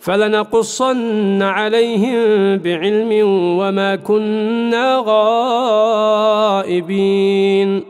فلنقصن عليهم بعلم وما كنا غائبين.